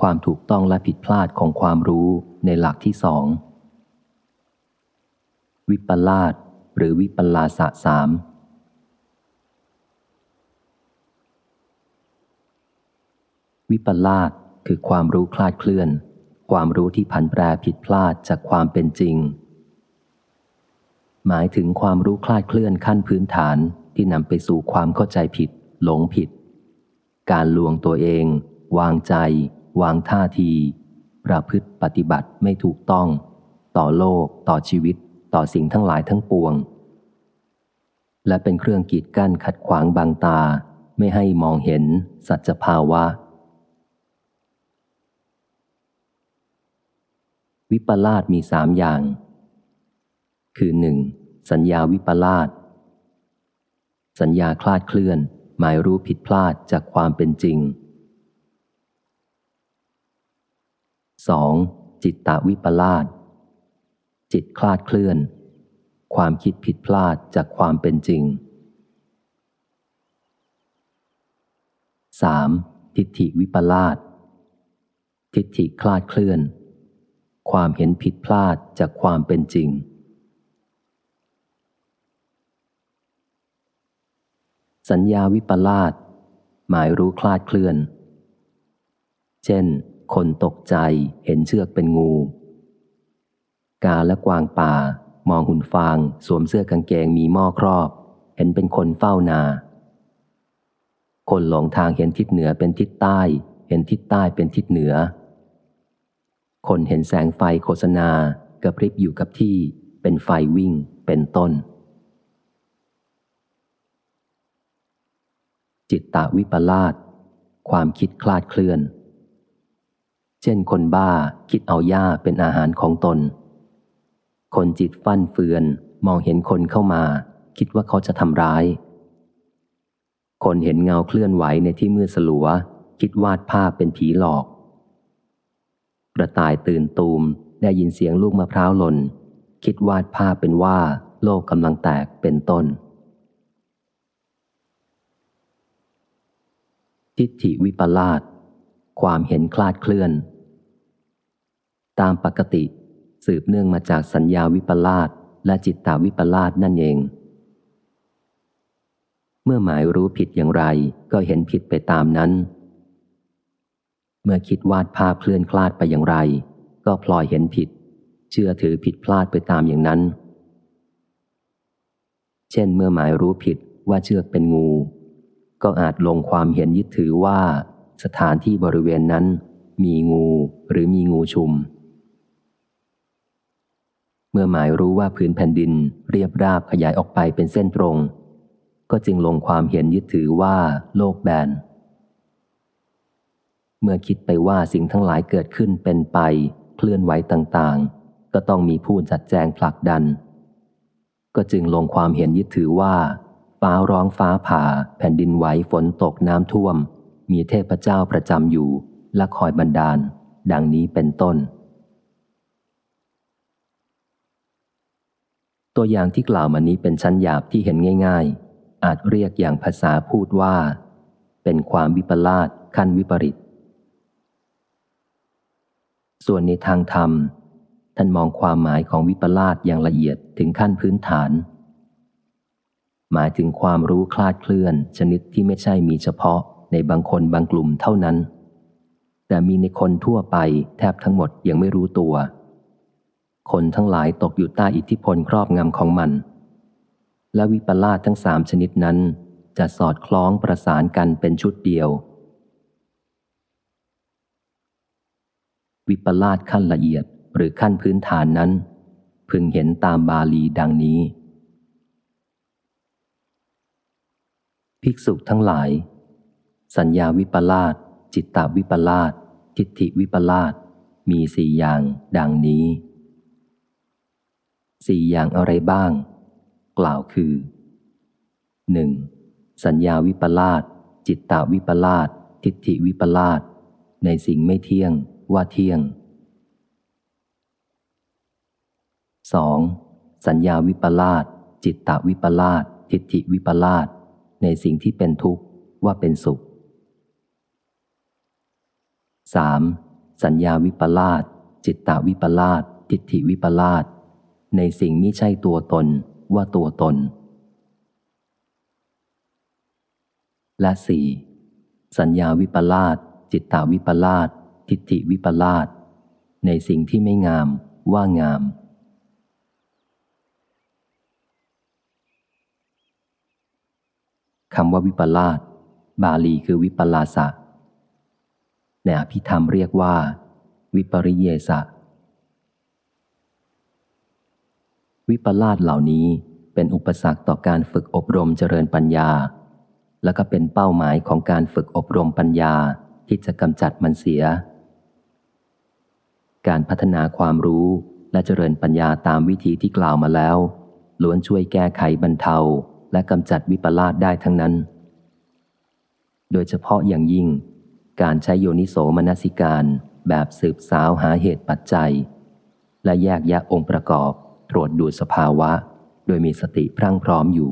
ความถูกต้องและผิดพลาดของความรู้ในหลักที่สอง วิปลาสหรือวิปลาสะสามวิปลาสคือความรู้คลาดเคลื่อน ความรู้ที่ผันแปรผิดพลาดจากความเป็นจริง หมายถึงความรู้คลาดเคลื่อนขั้นพื้นฐานที่นำไปสู่ความเข้าใจผิด หลงผิด การลวงตัวเอง วางใจ วางท่าที ประพฤติปฏิบัติไม่ถูกต้อง ต่อโลก ต่อชีวิต ต่อสิ่งทั้งหลายทั้งปวง และเป็นเครื่องกีดกั้นขัดขวางบางตา ไม่ให้มองเห็นสัจภาวะ วิปลาสมีสามอย่าง คือหนึ่งสัญญาวิปลาสสัญญาคลาดเคลื่อน หมายรู้ผิดพลาดจากความเป็นจริง 2. จิตตวิปลาสจิตคลาดเคลื่อน ความคิดผิดพลาดจากความเป็นจริง 3. ทิฏฐิวิปลาสทิฏฐิคลาดเคลื่อน ความเห็นผิดพลาดจากความเป็นจริง สัญญาวิปลาสหมายรู้คลาดเคลื่อน เช่น คนตกใจเห็นเชือกเป็นงู กาและกวางป่า มองหุ่นฟาง สวมเสื้อกางเกงมีหม้อครอบ เห็นเป็นคนเฝ้านา คนหลงทางเห็นทิศเหนือเป็นทิศใต้ เห็นทิศใต้เป็นทิศเหนือ คนเห็นแสงไฟโฆษณากระพริบอยู่กับที่ เป็นไฟวิ่งเป็นต้น จิตตวิปลาสความคิดคลาดเคลื่อน เช่นคนบ้าคิดเอาหญ้าเป็นอาหารของตน คนจิตฟั่นเฟือนมองเห็นคนเข้ามา คิดว่าเขาจะทำร้าย คนเห็นเงาเคลื่อนไหวในที่มืดสลัว คิดวาดภาพเป็นผีหลอก กระต่ายตื่นตูมได้ยินเสียงลูกมะพร้าวหล่น คิดวาดภาพเป็นว่า โลกกำลังแตกเป็นต้น ทิฏฐิวิปลาส ความเห็นคลาดเคลื่อน ตามปกติ สืบเนื่องมาจากสัญญาวิปลาสและจิตตาวิปลาสนั่นเอง เมื่อหมายรู้ผิดอย่างไรก็เห็นผิดไปตามนั้น เมื่อคิดวาดภาพเคลื่อนคลาดไปอย่างไร ก็พลอยเห็นผิด เชื่อถือผิดพลาดไปตามอย่างนั้น เช่นเมื่อหมายรู้ผิดว่าเชือกเป็นงู ก็อาจลงความเห็นยึดถือว่า สถานที่บริเวณนั้น มีงูหรือมีงูชุม เมื่อหมายรู้ว่าพื้นแผ่นดินเรียบราบขยายออกไปเป็นเส้นตรง ก็จึงลงความเห็นยึดถือว่าโลกแบน เมื่อคิดไปว่าสิ่งทั้งหลายเกิดขึ้นเป็นไป เคลื่อนไหวต่างๆ ก็ต้องมีผู้จัดแจงผลักดัน ก็จึงลงความเห็นยึดถือว่าฟ้าร้องฟ้าผ่า แผ่นดินไหวฝนตกน้ำท่วม มีเทพเจ้าประจำอยู่ และคอยบันดาล ดังนี้เป็นต้น ตัวอย่างที่กล่าวมานี้เป็นชั้นหยาบที่เห็นง่าย ๆ อาจเรียกอย่างภาษาพูดว่า เป็นความวิปลาสขั้นวิปริต ส่วนในทางธรรม ท่านมองความหมายของวิปลาสอย่างละเอียดถึงขั้นพื้นฐานหมายถึงความรู้คลาดเคลื่อนชนิดที่ไม่ใช่มีเฉพาะ ในบางคนบางกลุ่มเท่านั้น แต่มีในคนทั่วไปแทบทั้งหมดยังไม่รู้ตัว คนทั้งหลายตกอยู่ใต้อิทธิพลครอบงำของมัน และวิปลาสทั้งสามชนิดนั้น จะสอดคล้องประสานกันเป็นชุดเดียว วิปลาสขั้นละเอียดหรือขั้นพื้นฐานนั้น พึงเห็นตามบาลีดังนี้ภิกษุทั้งหลาย สัญญาวิปลาสจิตตวิปลาสทิฏฐิวิปลาสมีสี่อย่างดังนี้สี่อย่างอะไรบ้าง กล่าวคือหนึ่งสัญญาวิปลาสจิตตวิปลาสทิฏฐิวิปลาสในสิ่งไม่เที่ยงว่าเที่ยง 2. สัญญาวิปลาสจิตตวิปลาสทิฏฐิวิปลาสในสิ่งที่เป็นทุกข์ว่าเป็นสุข 3. สัญญาวิปลาสจิตตาวิปลาสทิฏฐิวิปลาสในสิ่งม่ใช่ตัวตนว่าตัวตน และสี่สัญญาวิปลาสจิตตาวิปลาสทิฏฐิวิปลาสในสิ่งที่ไม่งามว่างาม คำว่าวิปลาสบาลีคือวิปลาสะ ในอภิธรรมเรียกว่า วิปริเยสะ วิปลาสเหล่านี้เป็นอุปสรรคต่อการฝึกอบรมเจริญปัญญา และก็เป็นเป้าหมายของการฝึกอบรมปัญญาที่จะกำจัดมันเสีย การพัฒนาความรู้และเจริญปัญญาตามวิธีที่กล่าวมาแล้ว ล้วนช่วยแก้ไขบรรเทาและกำจัดวิปลาสได้ทั้งนั้น โดยเฉพาะอย่างยิ่ง การใช้โยนิโสมนสิการแบบสืบสาวหาเหตุปัจจัย และแยกแยะองค์ประกอบตรวจดูสภาวะ โดยมีสติพรั่งพร้อมอยู่